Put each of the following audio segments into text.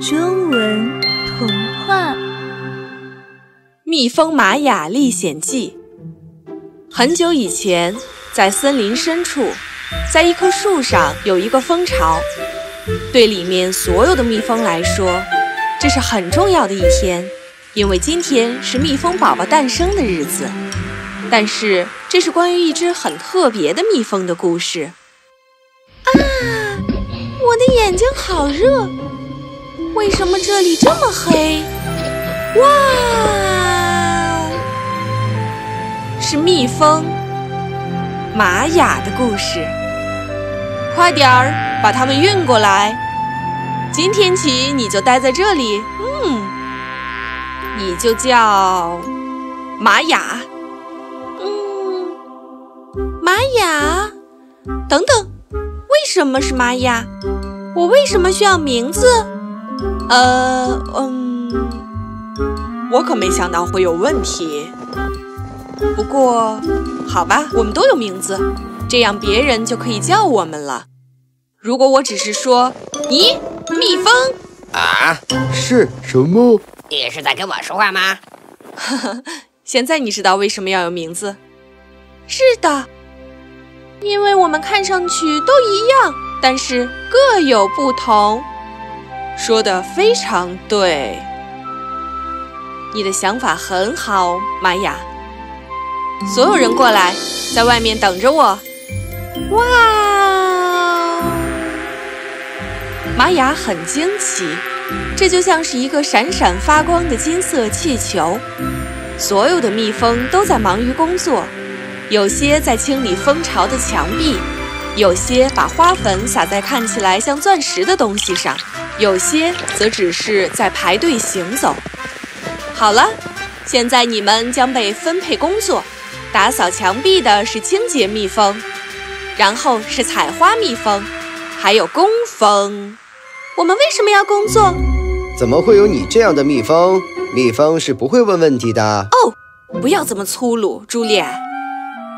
中文童话《蜜蜂玛雅历险记》。很久以前，在森林深处，在一棵树上有一个蜂巢。对里面所有的蜜蜂来说，这是很重要的一天，因为今天是蜜蜂宝宝诞生的日子。但是，这是关于一只很特别的蜜蜂的故事。啊，我的眼睛好热！为什么这里这么黑？哇，是蜜蜂玛雅的故事。快点儿把它们运过来！今天起你就待在这里。嗯，你就叫玛雅。嗯玛雅，等等，为什么是玛雅？我为什么需要名字？呃，嗯，我可没想到会有问题。不过，好吧，我们都有名字，这样别人就可以叫我们了。如果我只是说“咦，蜜蜂啊，是什么？你是在跟我说话吗？”呵呵，现在你知道为什么要有名字？是的。因为我们看上去都一样，但是各有不同。说的非常对，你的想法很好，玛雅。所有人过来，在外面等着我。哇！玛雅很惊奇，这就像是一个闪闪发光的金色气球。所有的蜜蜂都在忙于工作。有些在清理蜂巢的墙壁，有些把花粉撒在看起来像钻石的东西上，有些则只是在排队行走。好了，现在你们将被分配工作：打扫墙壁的是清洁蜜蜂，然后是采花蜜蜂，还有工蜂。我们为什么要工作？怎么会有你这样的蜜蜂？蜜蜂是不会问问题的。哦，不要这么粗鲁，朱莉安。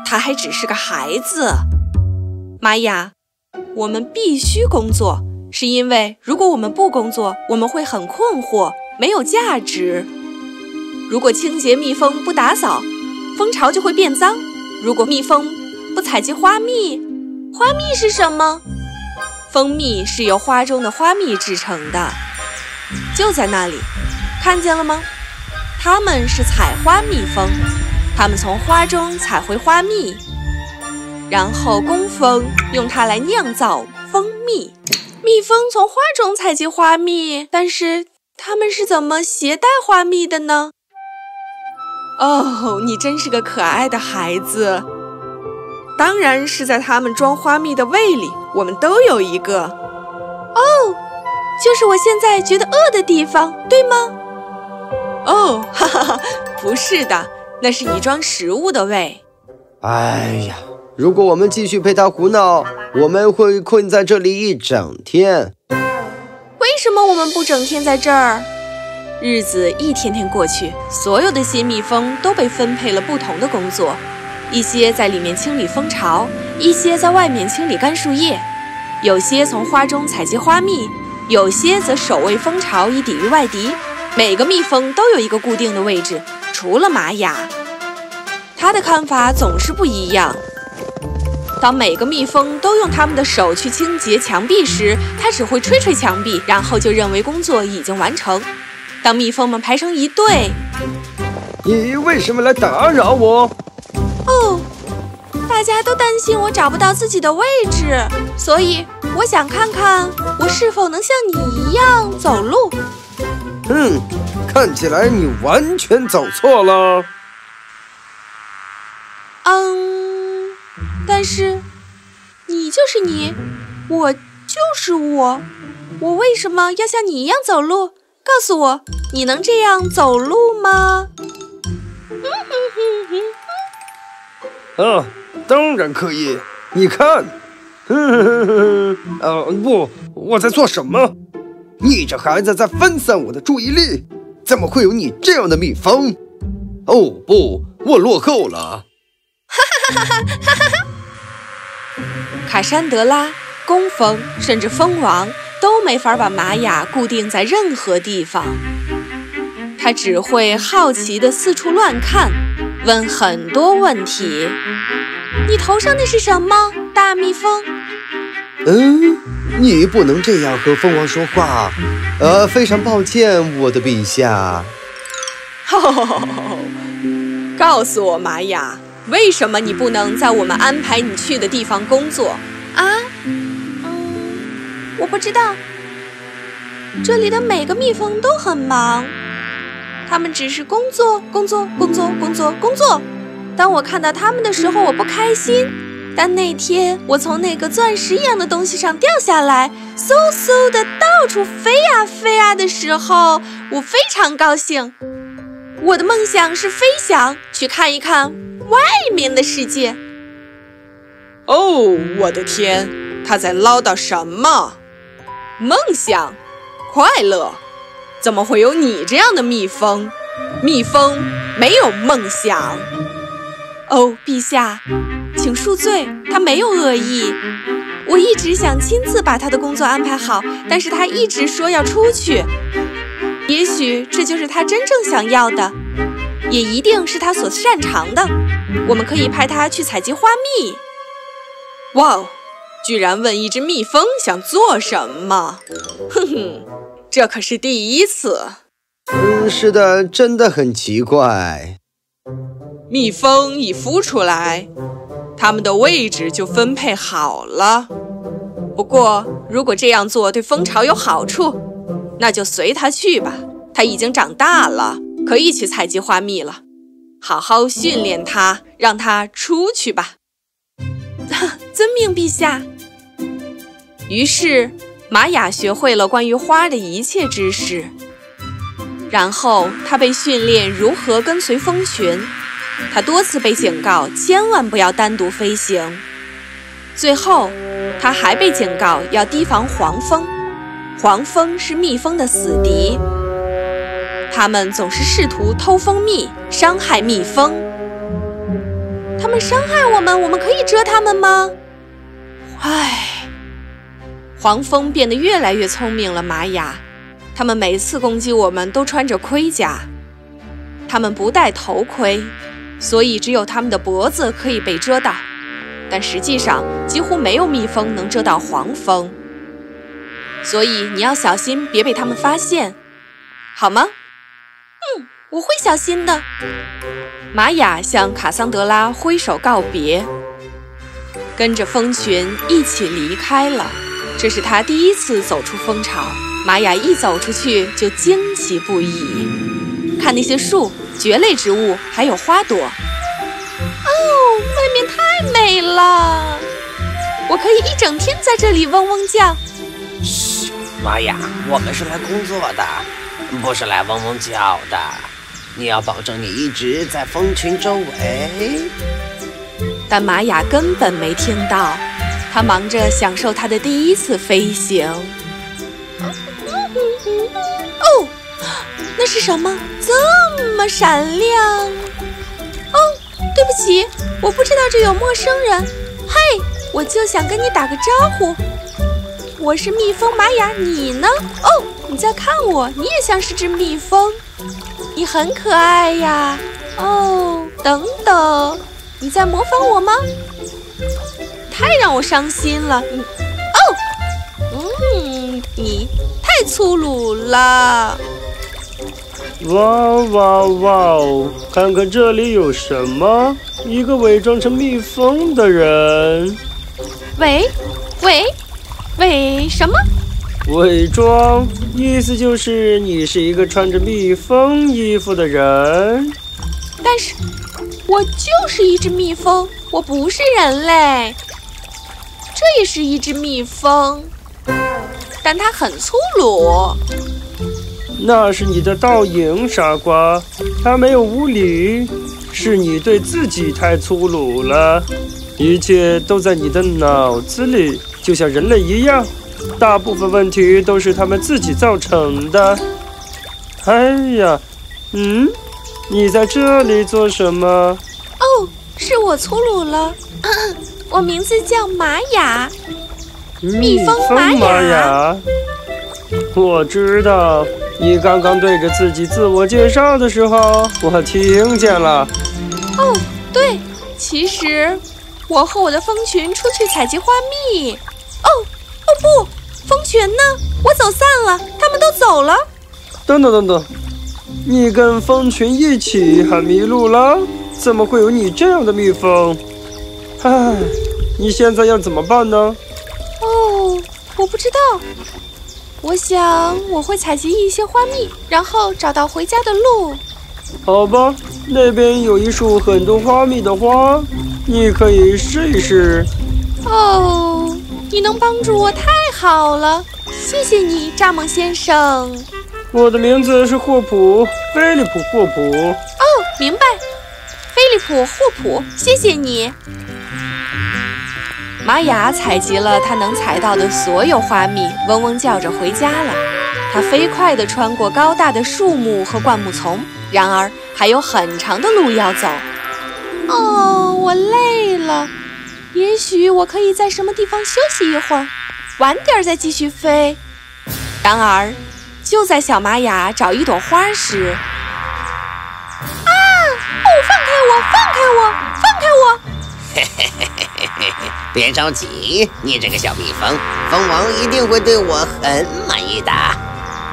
他还只是个孩子，玛雅，我们必须工作，是因为如果我们不工作，我们会很困惑，没有价值。如果清洁蜜蜂不打扫，蜂巢就会变脏；如果蜜蜂不采集花蜜，花蜜是什么？蜂蜜是由花中的花蜜制成的，就在那里，看见了吗？它们是采花蜜蜂。它们从花中采回花蜜，然后工蜂用它来酿造蜂蜜。蜜蜂从花中采集花蜜，但是它们是怎么携带花蜜的呢？哦，你真是个可爱的孩子。当然是在它们装花蜜的胃里，我们都有一个。哦，就是我现在觉得饿的地方，对吗？哦，哈哈哈，不是的。那是你装食物的胃。哎呀，如果我们继续陪他胡闹，我们会困在这里一整天。为什么我们不整天在这儿？日子一天天过去，所有的新蜜蜂都被分配了不同的工作：一些在里面清理蜂巢，一些在外面清理干树叶，有些从花中采集花蜜，有些则守卫蜂巢以抵御外敌。每个蜜蜂都有一个固定的位置。除了玛雅，他的看法总是不一样。当每个蜜蜂都用它们的手去清洁墙壁时，它只会吹吹墙壁，然后就认为工作已经完成。当蜜蜂们排成一队，你为什么来打扰我？哦，大家都担心我找不到自己的位置，所以我想看看我是否能像你一样走路。嗯。看起来你完全走错了。嗯，但是你就是你，我就是我，我为什么要像你一样走路？告诉我，你能这样走路吗？啊，当然可以。你看，呃，不，我在做什么？你这孩子在分散我的注意力。怎么会有你这样的蜜蜂？哦不，我落后了！哈哈哈哈哈哈！卡珊德拉、工蜂甚至蜂王都没法把玛雅固定在任何地方。他只会好奇地四处乱看，问很多问题。你头上那是什么，大蜜蜂？嗯，你不能这样和蜂王说话。呃，非常抱歉，我的陛下。告诉我，玛雅，为什么你不能在我们安排你去的地方工作？啊？嗯，我不知道。这里的每个蜜蜂都很忙。他们只是工作，工作，工作，工作，工作。当我看到他们的时候，我不开心。但那天我从那个钻石一样的东西上掉下来，嗖嗖的到处飞呀飞呀的时候，我非常高兴。我的梦想是飞翔，去看一看外面的世界。哦，我的天，他在唠叨什么？梦想，快乐。怎么会有你这样的蜜蜂？蜜蜂没有梦想。哦，陛下，请恕罪，他没有恶意。我一直想亲自把他的工作安排好，但是他一直说要出去。也许这就是他真正想要的，也一定是他所擅长的。我们可以派他去采集花蜜。哇哦，居然问一只蜜蜂想做什么？哼哼。这可是第一次。嗯，是的，真的很奇怪。蜜蜂一孵出来，它们的位置就分配好了。不过，如果这样做对蜂巢有好处，那就随它去吧。它已经长大了，可以去采集花蜜了。好好训练它，让它出去吧。遵命，陛下。于是。玛雅学会了关于花的一切知识，然后他被训练如何跟随蜂群。他多次被警告，千万不要单独飞行。最后，他还被警告要提防黄蜂。黄蜂是蜜蜂的死敌，它们总是试图偷蜂蜜，伤害蜜蜂。它们伤害我们，我们可以蛰它们吗？唉。黄蜂变得越来越聪明了，玛雅。它们每次攻击我们都穿着盔甲，它们不戴头盔，所以只有它们的脖子可以被遮到。但实际上，几乎没有蜜蜂能遮到黄蜂，所以你要小心，别被它们发现，好吗？嗯，我会小心的。玛雅向卡桑德拉挥手告别，跟着蜂群一起离开了。这是他第一次走出蜂巢，玛雅一走出去就惊奇不已。看那些树、蕨类植物，还有花朵。哦，外面太美了，我可以一整天在这里嗡嗡叫。玛雅，我们是来工作的，不是来嗡嗡叫的。你要保证你一直在蜂群周围。但玛雅根本没听到。她忙着享受她的第一次飞行。哦，那是什么？这么闪亮！哦，对不起，我不知道这有陌生人。嘿，我就想跟你打个招呼。我是蜜蜂玛雅，你呢？哦，你在看我，你也像是只蜜蜂。你很可爱呀。哦，等等，你在模仿我吗？太让我伤心了，你哦，嗯，你太粗鲁了。哇哇哇哦！看看这里有什么？一个伪装成蜜蜂的人。伪伪伪什么？伪装，意思就是你是一个穿着蜜蜂衣服的人。但是，我就是一只蜜蜂，我不是人类。这也是一只蜜蜂，但它很粗鲁。那是你的倒影，傻瓜，它没有无理，是你对自己太粗鲁了。一切都在你的脑子里，就像人类一样，大部分问题都是他们自己造成的。哎呀，嗯，你在这里做什么？哦，是我粗鲁了。我名字叫玛雅，蜜蜂玛雅。我知道，你刚刚对着自己自我介绍的时候，我听见了。哦，对，其实我和我的蜂群出去采集花蜜。哦，哦不，风群呢？我走散了，他们都走了。等等等等，你跟风群一起还迷路了？怎么会有你这样的蜜蜂？唉，你现在要怎么办呢？哦，我不知道。我想我会采集一些花蜜，然后找到回家的路。好吧，那边有一束很多花蜜的花，你可以试一试。哦，你能帮助我太好了，谢谢你，蚱蜢先生。我的名字是霍普，菲利普·霍普。哦，明白，菲利普·霍普，谢谢你。玛雅采集了她能采到的所有花蜜，嗡嗡叫着回家了。她飞快地穿过高大的树木和灌木丛，然而还有很长的路要走。哦，我累了，也许我可以在什么地方休息一会儿，晚点再继续飞。然而，就在小玛雅找一朵花时，啊！哦，放开我！放开我！放开我！嘿嘿嘿嘿嘿嘿嘿！别着急，你这个小蜜蜂，蜂王一定会对我很满意的。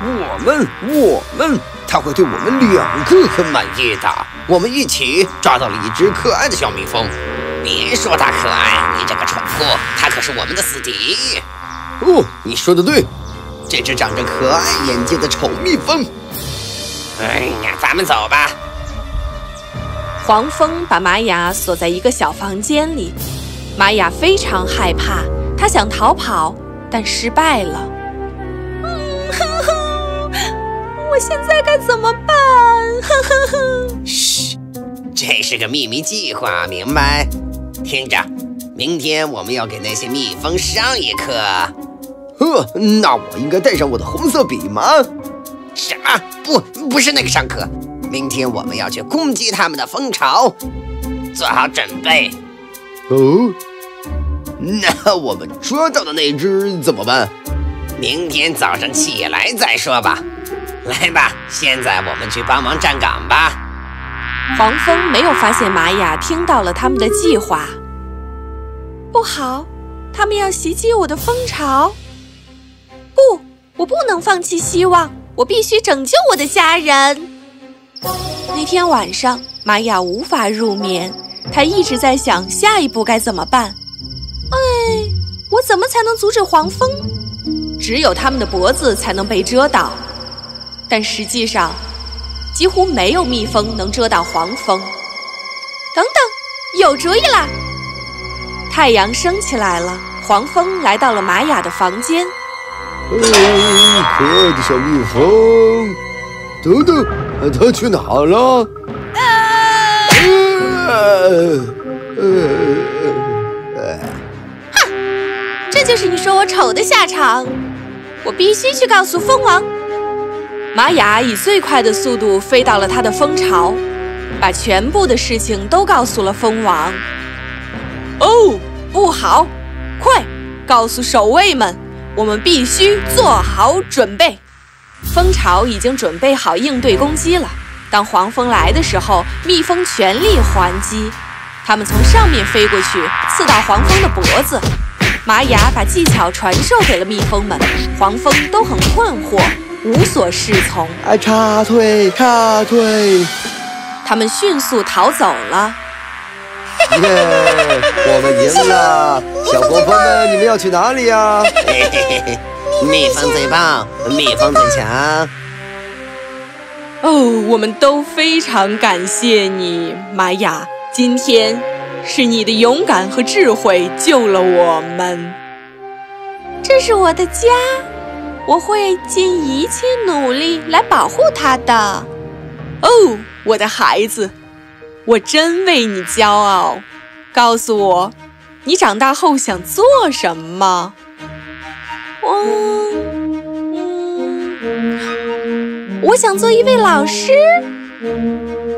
我们，我们，他会对我们两个很满意的。我们一起抓到了一只可爱的小蜜蜂。别说他可爱，你这个蠢货，他可是我们的死敌。哦，你说的对，这只长着可爱眼睛的丑蜜蜂。哎呀，咱们走吧。黄蜂把玛雅锁在一个小房间里，玛雅非常害怕，她想逃跑，但失败了。嗯哼哼，我现在该怎么办？哼哼哼。嘘，这是个秘密计划，明白？听着，明天我们要给那些蜜蜂上一课。呵，那我应该带上我的红色笔吗？什么？不，不是那个上课。明天我们要去攻击他们的蜂巢，做好准备。哦，那我们抓到的那只怎么办？明天早上起来再说吧。来吧，现在我们去帮忙站岗吧。黄蜂没有发现玛雅听到了他们的计划。不好，他们要袭击我的蜂巢。不，我不能放弃希望，我必须拯救我的家人。那天晚上，玛雅无法入眠，她一直在想下一步该怎么办。哎，我怎么才能阻止黄蜂？只有他们的脖子才能被遮挡，但实际上，几乎没有蜜蜂能遮挡黄蜂。等等，有主意了！太阳升起来了，黄蜂来到了玛雅的房间。嗯，可爱的小蜜蜂，等等。它去哪了？哼，这就是你说我丑的下场！我必须去告诉蜂王。玛雅以最快的速度飞到了他的蜂巢，把全部的事情都告诉了蜂王。哦，不好！快告诉守卫们，我们必须做好准备。蜂巢已经准备好应对攻击了。当黄蜂来的时候，蜜蜂全力还击。它们从上面飞过去，刺到黄蜂的脖子。玛雅把技巧传授给了蜜蜂们，黄蜂都很困惑，无所适从。哎，插腿，插腿！它们迅速逃走了。耶，我们赢了！小黄蜂们，你们要去哪里呀？嘿嘿嘿嘿。蜜蜂最棒，蜜蜂最强。哦，我们都非常感谢你，玛雅。今天是你的勇敢和智慧救了我们。这是我的家，我会尽一切努力来保护它的。哦，我的孩子，我真为你骄傲。告诉我，你长大后想做什么？我，嗯，我想做一位老师。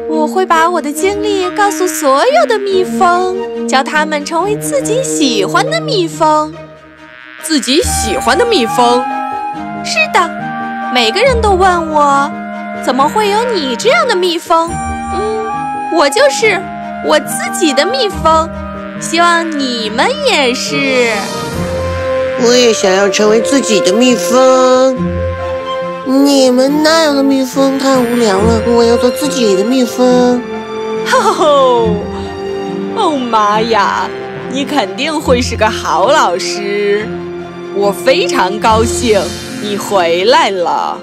我会把我的经历告诉所有的蜜蜂，教他们成为自己喜欢的蜜蜂。自己喜欢的蜜蜂？是的，每个人都问我，怎么会有你这样的蜜蜂？嗯，我就是我自己的蜜蜂，希望你们也是。我也想要成为自己的蜜蜂。你们那样的蜜蜂太无聊了，我要做自己的蜜蜂。吼吼吼！哦妈呀，你肯定会是个好老师，我非常高兴你回来了。